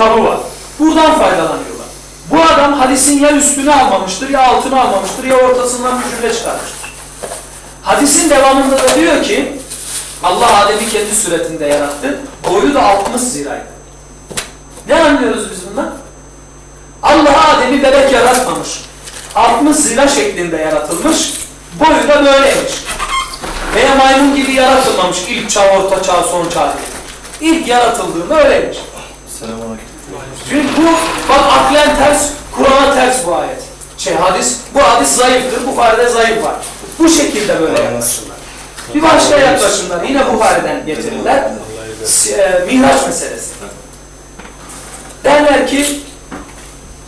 kitabı var. Buradan faydalanıyorlar. Bu adam hadisin ya üstünü almamıştır ya altını almamıştır ya ortasından bir cümle çıkarmıştır. Hadisin devamında da diyor ki Allah Adem'i kendi suretinde yarattı. Boyu da 60 ziraydı. Ne anlıyoruz biz bundan? Allah Adem'i bebek yaratmamış. 60 zira şeklinde yaratılmış. Boyu da böyleymiş. Veya maymun gibi yaratılmamış ilk çağ, orta çağ, son çağ diye. İlk yaratıldığında öyleymiş. Selamünaleyküm. Çünkü bu bak aklen ters, Kur'an'a ters bu ayet. Şey hadis, bu hadis zayıftır, Bukhari'de zayıf var. Bu şekilde böyle yaklaşırlar. Bir başka yaklaşımlar yine Bukhari'den getirirler. E, Mihraç meselesi. Derler ki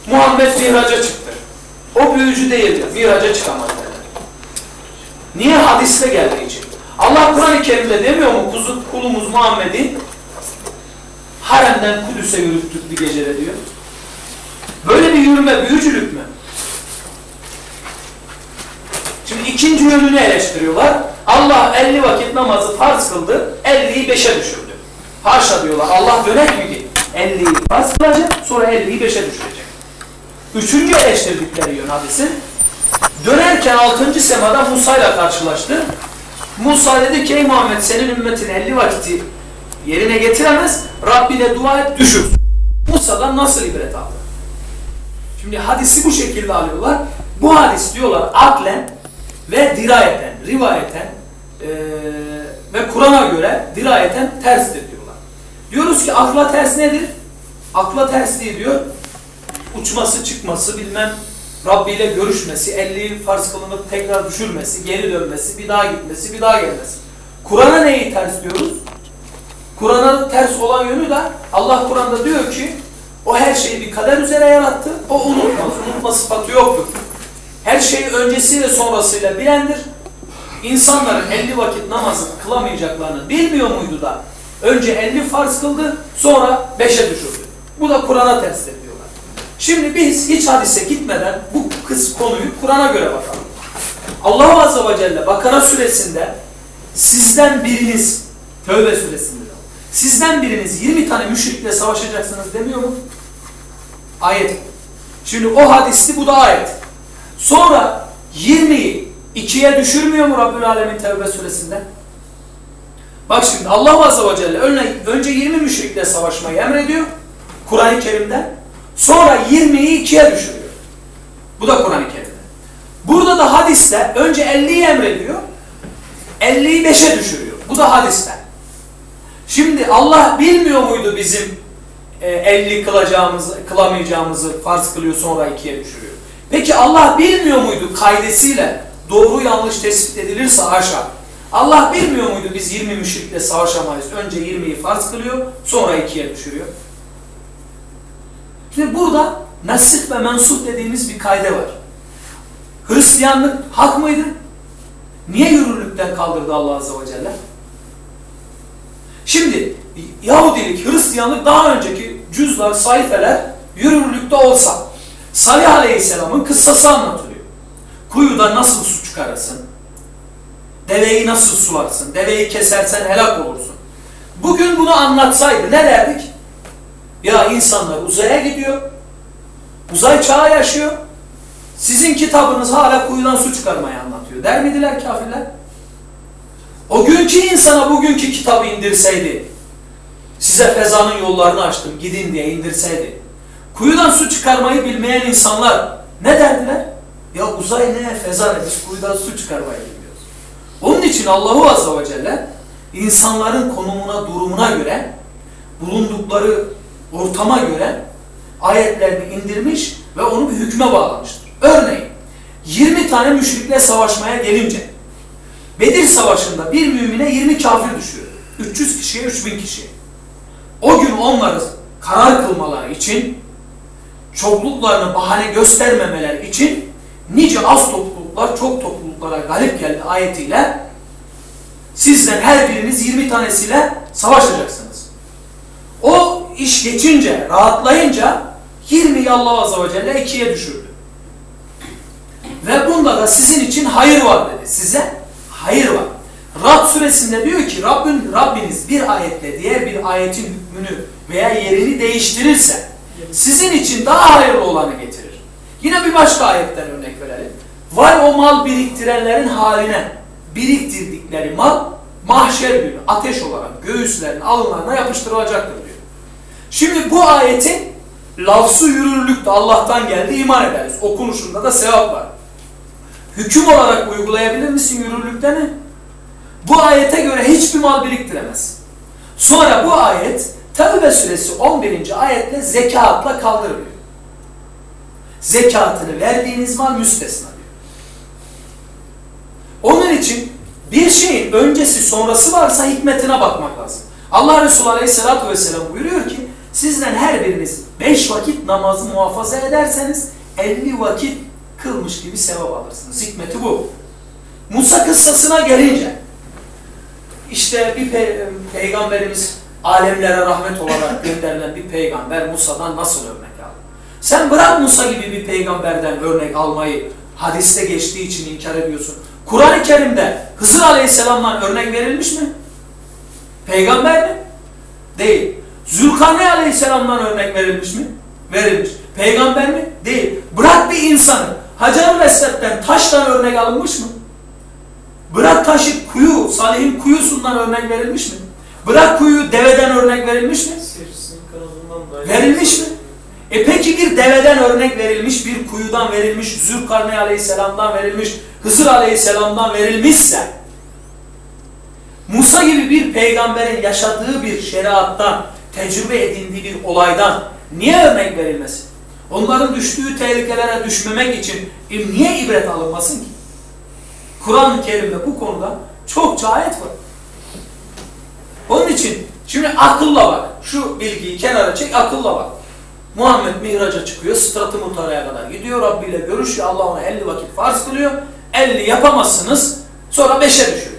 Muhammed mihraca çıktı. O büyücü değildir. Mihraca çıkamaz derler. Niye hadiste geldiği için? Allah Kur'an-ı Kerim'de demiyor mu kuzu, kulumuz Muhammed'i haremden Kudüs'e yürüttük bir gecede diyor. Böyle bir yürüme büyücülük mü? Şimdi ikinci yönünü eleştiriyorlar. Allah 50 vakit namazı farz kıldı, 50'yi 5'e düşürdü. Haşa diyorlar. Allah dönek mi ki? 50'yi farz kılacak, sonra 50'yi 5'e düşürecek. Üçüncü eleştirdikleri yön hadisin. Dönerken 6. semada Musa ile karşılaştı. Musa dedi ki ey Muhammed senin ümmetin 50 vakiti yerine getiremez. Rabbine dua et düşür. Musa'dan nasıl ibret aldı? Şimdi hadisi bu şekilde alıyorlar. Bu hadis diyorlar aklen ve dirayeten, rivayeten ee, ve Kur'an'a göre dirayeten terstir diyorlar. Diyoruz ki akla ters nedir? Akla ters değil diyor. Uçması, çıkması, bilmem Rabbi ile görüşmesi, 50 farz kılınıp tekrar düşürmesi, geri dönmesi, bir daha gitmesi, bir daha gelmesi. Kur'an'a neyi ters diyoruz? Kur'an'a ters olan yönü de Allah Kur'an'da diyor ki o her şeyi bir kader üzere yarattı. O unutmaz. Unutma sıfatı yoktur. Her şeyi öncesiyle sonrasıyla bilendir. İnsanların 50 vakit namazı kılamayacaklarını bilmiyor muydu da önce 50 farz kıldı sonra 5'e düşürdü. Bu da Kur'an'a ters diyorlar. Şimdi biz hiç hadise gitmeden bu kız konuyu Kur'an'a göre bakalım. Allah Azze ve Celle Bakara suresinde sizden biriniz Tövbe suresinde sizden biriniz 20 tane müşrikle savaşacaksınız demiyor mu? Ayet. Şimdi o hadisti bu da ayet. Sonra 20'yi 2'ye düşürmüyor mu Rabbül Alemin Tevbe suresinde? Bak şimdi Allah Azze ve Celle önce 20 müşrikle savaşmayı emrediyor Kur'an-ı Kerim'de. Sonra 20'yi 2'ye düşürüyor. Bu da Kur'an-ı Kerim'de. Burada da hadiste önce 50'yi emrediyor. 50'yi 5'e düşürüyor. Bu da hadiste. Şimdi Allah bilmiyor muydu bizim e, 50 kılacağımızı, kılamayacağımızı farz kılıyor sonra 2'ye düşürüyor. Peki Allah bilmiyor muydu kaydesiyle doğru yanlış tespit edilirse haşa. Allah bilmiyor muydu biz 20 müşrikle savaşamayız. Önce 20'yi farz kılıyor sonra 2'ye düşürüyor. Şimdi burada nasip ve mensup dediğimiz bir kayde var. Hristiyanlık hak mıydı? Niye yürürlükten kaldırdı Allah Azze ve Celle? Şimdi Yahudilik, Hristiyanlık daha önceki cüzler, sayfeler yürürlükte olsa Salih Aleyhisselam'ın kıssası anlatılıyor. Kuyuda nasıl su çıkarırsın? Deveyi nasıl sularsın? Deveyi kesersen helak olursun. Bugün bunu anlatsaydı ne derdik? Ya insanlar uzaya gidiyor. Uzay çağı yaşıyor. Sizin kitabınız hala kuyudan su çıkarmayı anlatıyor. Der miydiler kafirler? O günkü insana bugünkü kitabı indirseydi, size fezanın yollarını açtım gidin diye indirseydi, kuyudan su çıkarmayı bilmeyen insanlar ne derdiler? Ya uzay ne, feza ne, biz kuyudan su çıkarmayı bilmiyoruz. Onun için Allahu Azze ve Celle insanların konumuna, durumuna göre, bulundukları ortama göre ayetlerini indirmiş ve onu bir hükme bağlamıştır. Örneğin 20 tane müşrikle savaşmaya gelince Bedir Savaşı'nda bir mümine 20 kafir düşüyor. 300 kişiye 3000 kişiye. O gün onları karar kılmaları için çokluklarını bahane göstermemeler için nice az topluluklar çok topluluklara galip geldi ayetiyle sizden her biriniz 20 tanesiyle savaşacaksınız. O iş geçince, rahatlayınca 20'yi Allah Azze ve Celle 2'ye düşürdü. Ve bunda da sizin için hayır var dedi. Size hayır var. Rad suresinde diyor ki Rabbin, Rabbiniz bir ayetle diğer bir ayetin hükmünü veya yerini değiştirirse sizin için daha hayırlı olanı getirir. Yine bir başka ayetten örnek verelim. Var o mal biriktirenlerin haline biriktirdikleri mal mahşer günü ateş olarak göğüslerin alınlarına yapıştırılacaktır diyor. Şimdi bu ayetin lafzı yürürlükte Allah'tan geldi iman ederiz. Okunuşunda da sevap var. Hüküm olarak uygulayabilir misin yürürlükte mi? Bu ayete göre hiçbir mal biriktiremez. Sonra bu ayet Tevbe suresi 11. ayetle zekatla kaldırılıyor. Zekatını verdiğiniz mal müstesna diyor. Onun için bir şeyin öncesi sonrası varsa hikmetine bakmak lazım. Allah Resulü Aleyhisselatü Vesselam buyuruyor ki sizden her biriniz beş vakit namazı muhafaza ederseniz 50 vakit kılmış gibi sevap alırsınız. Hikmeti bu. Musa kıssasına gelince işte bir pe peygamberimiz alemlere rahmet olarak gönderilen bir peygamber Musa'dan nasıl örnek aldı? Sen bırak Musa gibi bir peygamberden örnek almayı hadiste geçtiği için inkar ediyorsun. Kur'an-ı Kerim'de Hızır Aleyhisselam'dan örnek verilmiş mi? Peygamber mi? Değil. Zülkarneyn Aleyhisselam'dan örnek verilmiş mi? Verilmiş. Peygamber mi? Değil. Bırak bir insanı Hacer-ül Esved'den taştan örnek alınmış mı? Bırak taşı kuyu, Salih'in kuyusundan örnek verilmiş mi? Bırak kuyu deveden örnek verilmiş mi? Verilmiş mi? E peki bir deveden örnek verilmiş, bir kuyudan verilmiş, Zülkarneyn Aleyhisselam'dan verilmiş, Hızır Aleyhisselam'dan verilmişse Musa gibi bir peygamberin yaşadığı bir şeriattan, tecrübe edindiği bir olaydan niye örnek verilmesin? Onların düştüğü tehlikelere düşmemek için niye ibret alınmasın ki? Kur'an-ı Kerim'de bu konuda çokça ayet var. Onun için şimdi akılla bak. Şu bilgiyi kenara çek, akılla bak. Muhammed mihraca çıkıyor, sıtratı mutaraya kadar gidiyor, Rabbi ile görüşüyor, Allah ona 50 vakit farz kılıyor. 50 yapamazsınız, sonra 5'e düşüyor.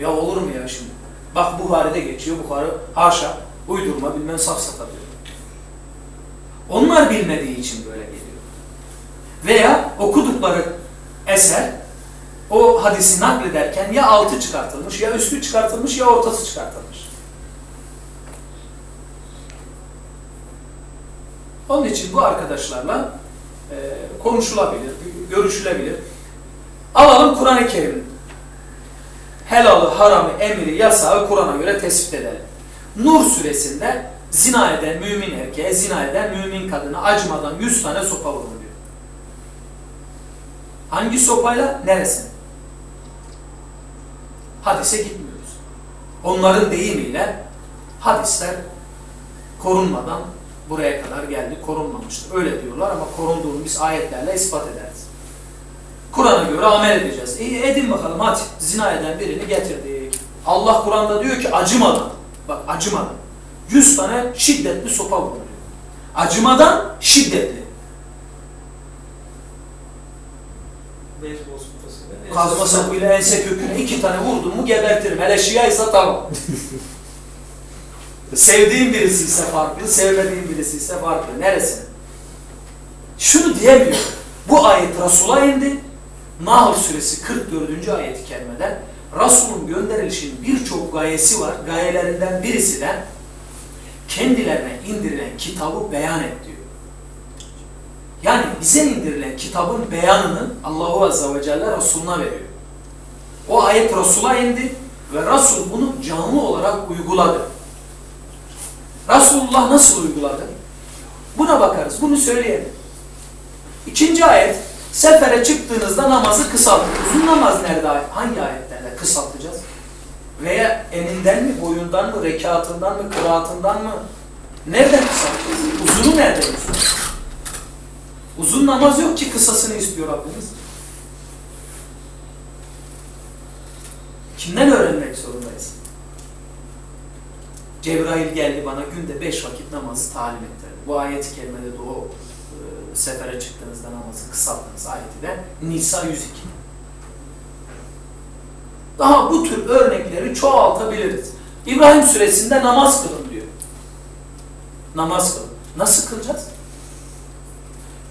Ya olur mu ya şimdi? Bak Buhari'de geçiyor, Buhari haşa, uydurma, bilmem safsata diyor. Onlar bilmediği için böyle geliyor. Veya okudukları eser o hadisi naklederken ya altı çıkartılmış, ya üstü çıkartılmış, ya ortası çıkartılmış. Onun için bu arkadaşlarla e, konuşulabilir, görüşülebilir. Alalım Kur'an-ı Kerim'in helalı, haramı, emri, yasağı Kur'an'a göre tespit edelim. Nur suresinde zina eden mümin erkeğe, zina eden mümin kadına acımadan 100 tane sopa vurun diyor. Hangi sopayla? Neresine? Hadise gitmiyoruz. Onların deyimiyle hadisler korunmadan buraya kadar geldi, korunmamıştır. Öyle diyorlar ama korunduğunu biz ayetlerle ispat ederiz. Kur'an'a göre amel edeceğiz. İyi edin bakalım hadi. Zina eden birini getirdik. Allah Kur'an'da diyor ki acımadan. Bak acımadan. Yüz tane şiddetli sopa vuruluyor. Acımadan şiddetli. Kazma sapıyla ense köküne iki tane vurdum mu gebertirim. Hele şia ise tamam. Sevdiğim birisi ise farklı, sevmediğim birisi ise farklı. Neresi? Şunu diyemiyor. Bu ayet Resul'a indi. Nahl suresi 44. ayet-i kerimede Resul'un gönderilişinin birçok gayesi var. Gayelerinden birisi de kendilerine indirilen kitabı beyan et diyor. Yani bize indirilen kitabın beyanını Allahu Azze ve Celle Resuluna veriyor. O ayet Resul'a indi ve Resul bunu canlı olarak uyguladı. Resulullah nasıl uyguladı? Buna bakarız. Bunu söyleyelim. İkinci ayet sefere çıktığınızda namazı kısaltın. Uzun namaz nerede? Hangi? Veya eninden mi, boyundan mı, rekatından mı, kıraatından mı? Nereden kısaltacağız? Uzunu nerede uzun? Uzun namaz yok ki kısasını istiyor Rabbimiz. Kimden öğrenmek zorundayız? Cebrail geldi bana günde beş vakit namazı talim ettirdi. Bu ayet-i kerimede de o e, sefere çıktığınızda namazı kısaltınız ayeti de Nisa 102. Daha bu tür örnekleri çoğaltabiliriz. İbrahim suresinde namaz kılın diyor. Namaz kılın. Nasıl kılacağız?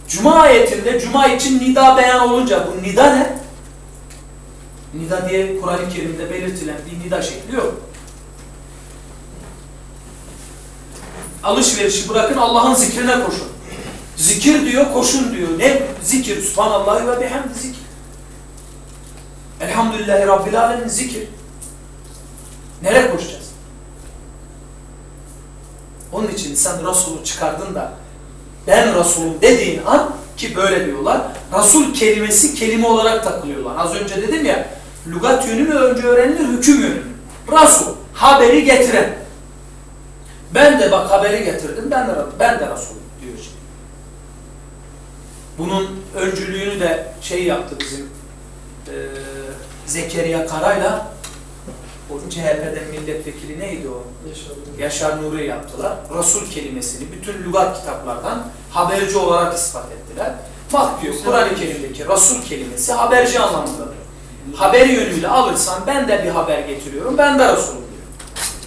Cuma ayetinde Cuma için nida beyan olunca bu nida ne? Nida diye Kur'an-ı Kerim'de belirtilen bir nida şekli yok. alışverişi bırakın Allah'ın zikrine koşun. Zikir diyor, koşun diyor. Ne zikir? Subhanallah ve bihamdi zikir. Elhamdülillahi Rabbil Alemin zikir. Nereye koşacağız? Onun için sen Resulü çıkardın da ben Resulüm dediğin an ki böyle diyorlar. Resul kelimesi kelime olarak takılıyorlar. Az önce dedim ya lügat yönü mü önce öğrenilir hüküm yönü mü? Resul haberi getiren. Ben de bak haberi getirdim ben de, ben de Resulüm diyor şimdi. Bunun öncülüğünü de şey yaptı bizim eee Zekeriya Karay'la o CHP'den milletvekili neydi o? Yaşadım. Yaşar Nuri yaptılar. Resul kelimesini bütün lügat kitaplardan haberci olarak ispat ettiler. Bak diyor Kur'an-ı Kerim'deki Resul kelimesi haberci anlamındadır. Haber yönüyle alırsan ben de bir haber getiriyorum, ben de Resulüm diyor.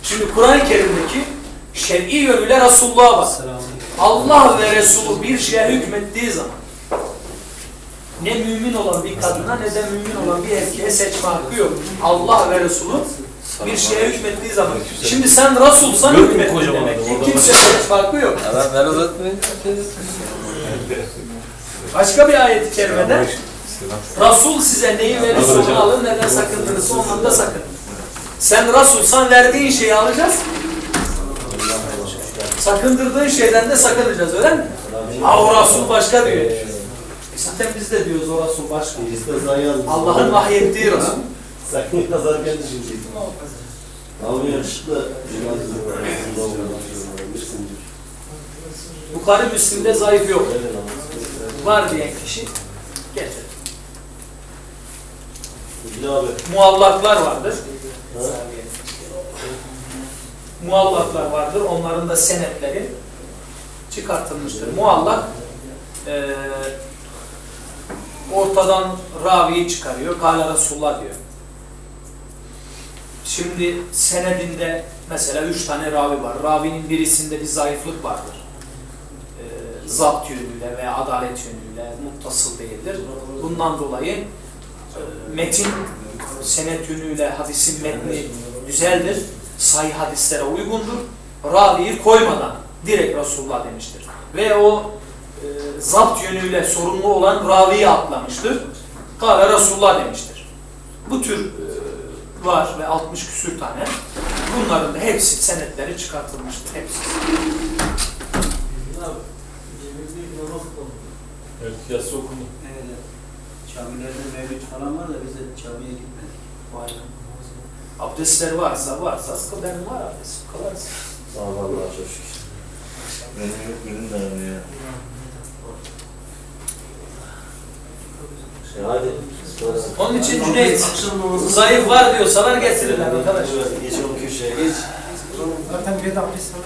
Şimdi Kur'an-ı Kerim'deki şer'i yönüyle Resulullah'a bak. Allah ve Resulü bir şeye hükmettiği zaman ne mümin olan bir kadına ne de mümin olan bir erkeğe seçme hakkı yok. Allah ve Resulü bir şeye hükmettiği zaman. Şimdi sen Resulsan hükmettin demek ki. Orada Kimse seçme hakkı yok. Uzatmayayım. Başka bir ayet-i kerimede Resul size neyi verirse onu alın, neden sakındırırsa ondan da sakın. Sen Resulsan verdiğin şeyi alacağız. Sakındırdığın şeyden de sakınacağız öyle mi? Ha o Resul başka diyor. E Zaten biz de diyoruz o Resul başka. Biz de zayan. Allah'ın vahyettiği Resul. Sakın kazarken düşünecek. Abi yakışıklı. Bukhari Müslim'de zayıf yok. Var diyen kişi getir. Muallaklar vardır. Muallaklar vardır. Onların da senetleri çıkartılmıştır. Muallak eee ortadan raviyi çıkarıyor. Kâle Resulullah diyor. Şimdi senedinde mesela üç tane ravi var. Ravinin birisinde bir zayıflık vardır. Eee zapt yönüyle veya adalet yönüyle muttasıl değildir. Bundan dolayı eee, metin senet yönüyle hadisin metni güzeldir. Sahih hadislere uygundur. Raviyi koymadan direkt Resulullah demiştir. Ve o e, zapt yönüyle sorumlu olan raviyi atlamıştır. Kale Resulullah demiştir. Bu tür e, var ve 60 küsür tane. Bunların da hepsi senetleri çıkartılmıştır. Hepsi. Evet, yatsı okundu. Evet. Camilerde mevlüt falan var da biz de camiye gitmedik. Vay be. Abdestleri varsa varsa kıl benim var abdest. Kılarsın. Aman Allah'a çok şükür. Benim yok, benim de ya. Hadi. Onun için Cüneyt Akşam namazı. zayıf var diyorsalar getirirler arkadaşlar. Geç oğlum köşeye geç. Zaten bir de abdest da